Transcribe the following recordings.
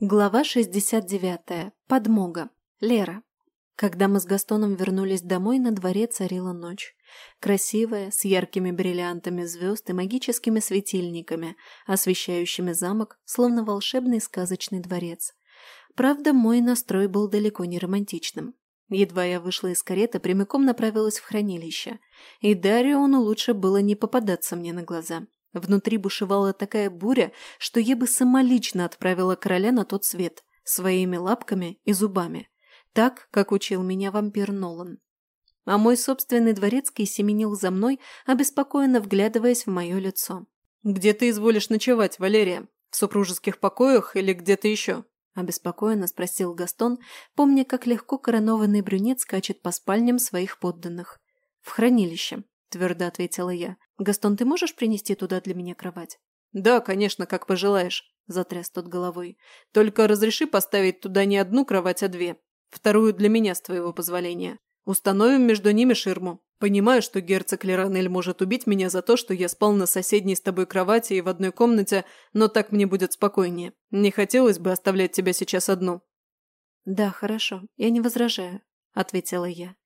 Глава 69. Подмога. Лера. Когда мы с Gaстоном вернулись домой, на дворе царила ночь. Красивая, с яркими бриллиантами звезд и магическими светильниками, освещающими замок, словно волшебный сказочный дворец. Правда, мой настрой был далеко не романтичным. Едва я вышла из кареты, прямиком направилась в хранилище. И Дариону лучше было не попадаться мне на глаза. Внутри бушевала такая буря, что я бы самолично отправила короля на тот свет, своими лапками и зубами. Так, как учил меня вампир Нолан. А мой собственный дворецкий семенил за мной, обеспокоенно вглядываясь в мое лицо. «Где ты изволишь ночевать, Валерия? В супружеских покоях или где-то еще?» Обеспокоенно спросил Гастон, помня, как легко коронованный брюнет скачет по спальням своих подданных. «В хранилище», – твердо ответила я. «Гастон, ты можешь принести туда для меня кровать?» «Да, конечно, как пожелаешь», – затряс тот головой. «Только разреши поставить туда не одну кровать, а две. Вторую для меня, с твоего позволения. Установим между ними ширму. Понимаю, что герцог Леранель может убить меня за то, что я спал на соседней с тобой кровати и в одной комнате, но так мне будет спокойнее. Не хотелось бы оставлять тебя сейчас одну». «Да, хорошо, я не возражаю», – ответила я.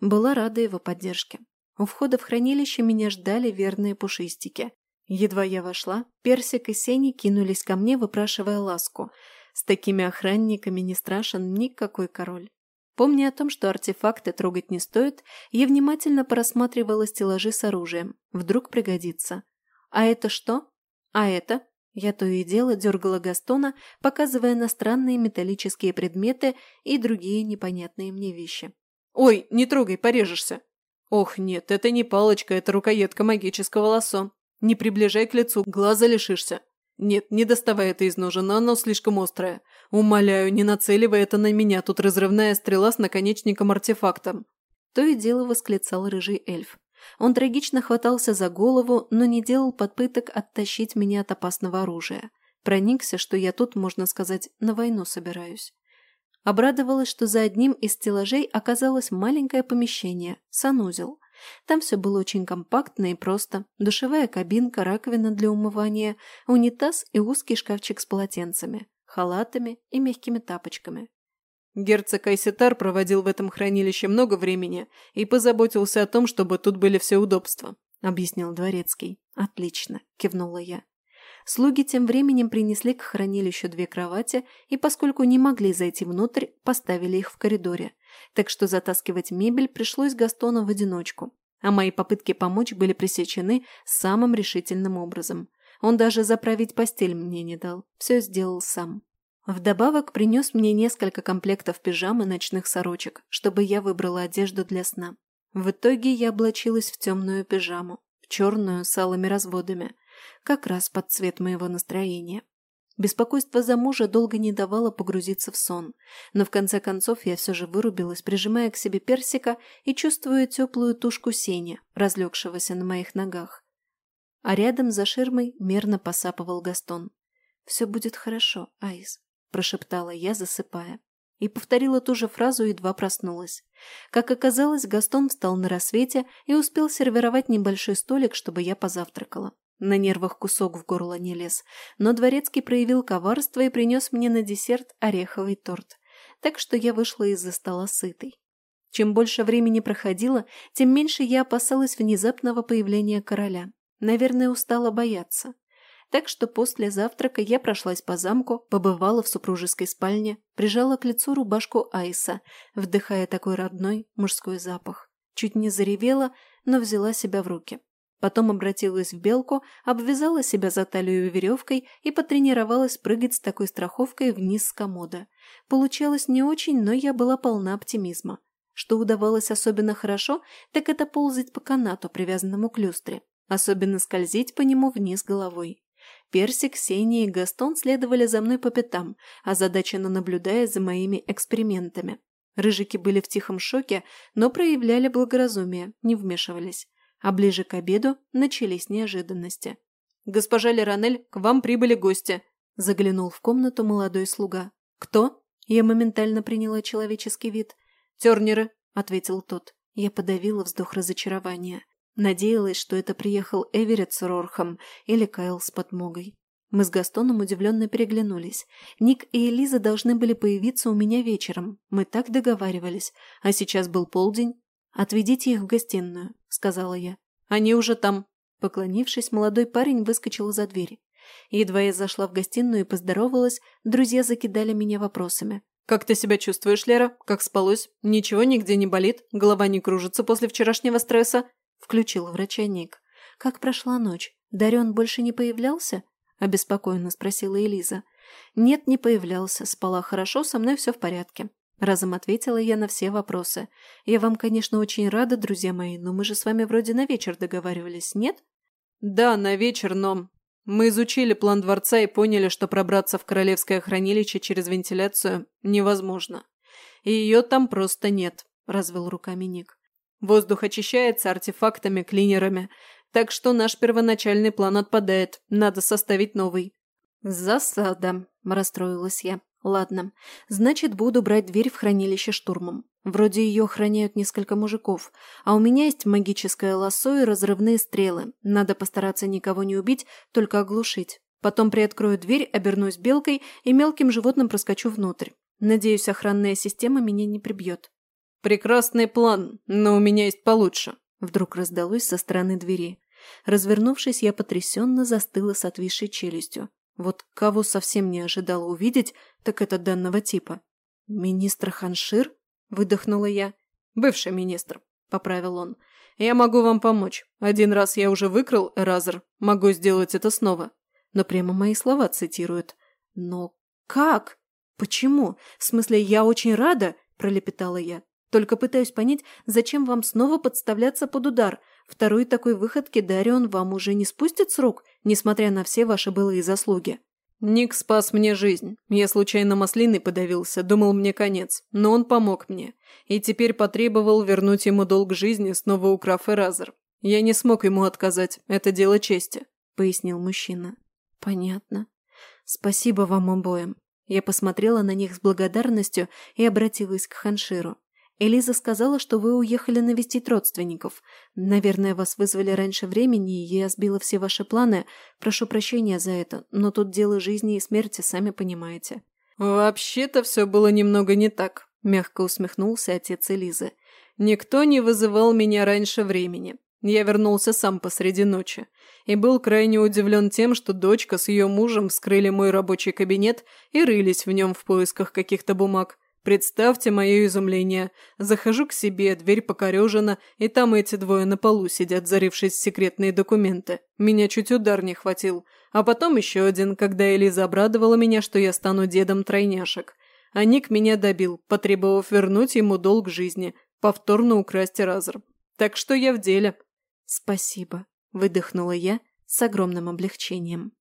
Была рада его поддержке. У входа в хранилище меня ждали верные пушистики. Едва я вошла, Персик и Сени кинулись ко мне, выпрашивая ласку. С такими охранниками не страшен никакой король. Помня о том, что артефакты трогать не стоит, я внимательно просматривала стеллажи с оружием. Вдруг пригодится. А это что? А это? Я то и дело дергала Гастона, показывая на странные металлические предметы и другие непонятные мне вещи. «Ой, не трогай, порежешься!» Ох, нет, это не палочка, это рукоятка магического лосо. Не приближай к лицу, глаза лишишься. Нет, не доставай это из ножен, оно слишком острое. Умоляю, не нацеливай это на меня, тут разрывная стрела с наконечником-артефактом. То и дело восклицал рыжий эльф. Он трагично хватался за голову, но не делал подпыток оттащить меня от опасного оружия. Проникся, что я тут, можно сказать, на войну собираюсь. Обрадовалась, что за одним из стеллажей оказалось маленькое помещение, санузел. Там все было очень компактно и просто. Душевая кабинка, раковина для умывания, унитаз и узкий шкафчик с полотенцами, халатами и мягкими тапочками. Герцог Айсетар проводил в этом хранилище много времени и позаботился о том, чтобы тут были все удобства, — объяснил дворецкий. «Отлично», — кивнула я. Слуги тем временем принесли к хранилищу две кровати и, поскольку не могли зайти внутрь, поставили их в коридоре. Так что затаскивать мебель пришлось Гастону в одиночку. А мои попытки помочь были пресечены самым решительным образом. Он даже заправить постель мне не дал. Все сделал сам. Вдобавок принес мне несколько комплектов пижам и ночных сорочек, чтобы я выбрала одежду для сна. В итоге я облачилась в темную пижаму, в черную с алыми разводами – как раз под цвет моего настроения. Беспокойство за мужа долго не давало погрузиться в сон, но в конце концов я все же вырубилась, прижимая к себе персика и чувствуя теплую тушку сеня, разлегшегося на моих ногах. А рядом за ширмой мерно посапывал Гастон. «Все будет хорошо, Айс», – прошептала я, засыпая. И повторила ту же фразу, едва проснулась. Как оказалось, Гастон встал на рассвете и успел сервировать небольшой столик, чтобы я позавтракала. На нервах кусок в горло не лез, но дворецкий проявил коварство и принес мне на десерт ореховый торт, так что я вышла из-за стола сытой. Чем больше времени проходило, тем меньше я опасалась внезапного появления короля. Наверное, устала бояться. Так что после завтрака я прошлась по замку, побывала в супружеской спальне, прижала к лицу рубашку Айса, вдыхая такой родной мужской запах. Чуть не заревела, но взяла себя в руки. Потом обратилась в белку, обвязала себя за талию веревкой и потренировалась прыгать с такой страховкой вниз с комода. Получалось не очень, но я была полна оптимизма. Что удавалось особенно хорошо, так это ползать по канату, привязанному к люстре. Особенно скользить по нему вниз головой. Персик, Сеня и Гастон следовали за мной по пятам, озадаченно наблюдая за моими экспериментами. Рыжики были в тихом шоке, но проявляли благоразумие, не вмешивались а ближе к обеду начались неожиданности. «Госпожа Леранель, к вам прибыли гости», – заглянул в комнату молодой слуга. «Кто?» – я моментально приняла человеческий вид. «Тернеры», – ответил тот. Я подавила вздох разочарования. Надеялась, что это приехал Эверетт с Рорхом или Кайл с подмогой. Мы с Gaстоном удивленно переглянулись. Ник и Элиза должны были появиться у меня вечером. Мы так договаривались. А сейчас был полдень. «Отведите их в гостиную», — сказала я. «Они уже там». Поклонившись, молодой парень выскочил за дверь. Едва я зашла в гостиную и поздоровалась, друзья закидали меня вопросами. «Как ты себя чувствуешь, Лера? Как спалось? Ничего нигде не болит? Голова не кружится после вчерашнего стресса?» Включил врача Ник. «Как прошла ночь? Дарен больше не появлялся?» Обеспокоенно спросила Элиза. «Нет, не появлялся. Спала хорошо, со мной все в порядке». Разом ответила я на все вопросы. «Я вам, конечно, очень рада, друзья мои, но мы же с вами вроде на вечер договаривались, нет?» «Да, на вечер, но мы изучили план дворца и поняли, что пробраться в королевское хранилище через вентиляцию невозможно. И ее там просто нет», – развел руками Ник. «Воздух очищается артефактами, клинерами, так что наш первоначальный план отпадает, надо составить новый». «Засада», – расстроилась я. «Ладно, значит, буду брать дверь в хранилище штурмом. Вроде ее охраняют несколько мужиков, а у меня есть магическое лассо и разрывные стрелы. Надо постараться никого не убить, только оглушить. Потом приоткрою дверь, обернусь белкой и мелким животным проскочу внутрь. Надеюсь, охранная система меня не прибьет». «Прекрасный план, но у меня есть получше», – вдруг раздалось со стороны двери. Развернувшись, я потрясенно застыла с отвисшей челюстью. Вот кого совсем не ожидала увидеть, так это данного типа. «Министр Ханшир?» – выдохнула я. «Бывший министр», – поправил он. «Я могу вам помочь. Один раз я уже выкрал Эразер. Могу сделать это снова». Но прямо мои слова цитируют. «Но как? Почему? В смысле, я очень рада?» – пролепетала я. «Только пытаюсь понять, зачем вам снова подставляться под удар? Второй такой выходки Дарион вам уже не спустит с рук, несмотря на все ваши былые заслуги?» «Ник спас мне жизнь. Я случайно маслиной подавился, думал мне конец. Но он помог мне. И теперь потребовал вернуть ему долг жизни, снова украв Эразер. Я не смог ему отказать. Это дело чести», — пояснил мужчина. «Понятно. Спасибо вам обоим». Я посмотрела на них с благодарностью и обратилась к Ханширу. Элиза сказала, что вы уехали навестить родственников. Наверное, вас вызвали раньше времени, и я сбила все ваши планы. Прошу прощения за это, но тут дело жизни и смерти, сами понимаете». «Вообще-то все было немного не так», – мягко усмехнулся отец Элизы. «Никто не вызывал меня раньше времени. Я вернулся сам посреди ночи и был крайне удивлен тем, что дочка с ее мужем вскрыли мой рабочий кабинет и рылись в нем в поисках каких-то бумаг. Представьте мое изумление. Захожу к себе, дверь покорежена, и там эти двое на полу сидят, зарившись в секретные документы. Меня чуть удар не хватил. А потом еще один, когда Элиза обрадовала меня, что я стану дедом тройняшек. А Ник меня добил, потребовав вернуть ему долг жизни, повторно украсть разор. Так что я в деле. «Спасибо», – выдохнула я с огромным облегчением.